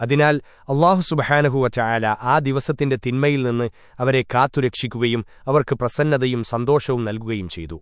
അതിനാൽ അള്ളാഹു സുബഹാനഹുവറ്റായാല ആ ദിവസത്തിന്റെ തിന്മയിൽ നിന്ന് അവരെ കാത്തുരക്ഷിക്കുകയും അവർക്ക് പ്രസന്നതയും സന്തോഷവും നൽകുകയും ചെയ്തു.